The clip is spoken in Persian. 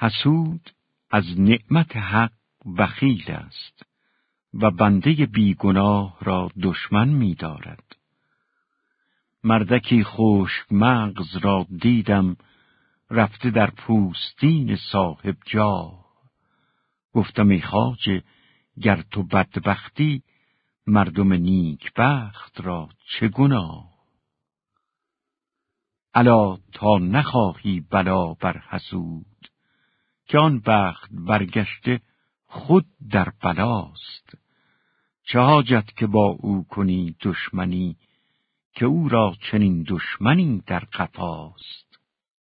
حسود از نعمت حق بخیل است و بنده بیگناه را دشمن می دارد. مردکی خوش مغز را دیدم رفته در پوستین صاحب جا. گفتم ای خاجه گر تو بدبختی مردم نیکبخت را چه گناه؟ الا تا نخواهی بلا بر حسود. که آن بخت برگشته خود در بلاست چه حاجت که با او کنی دشمنی که او را چنین دشمنی در قفاست.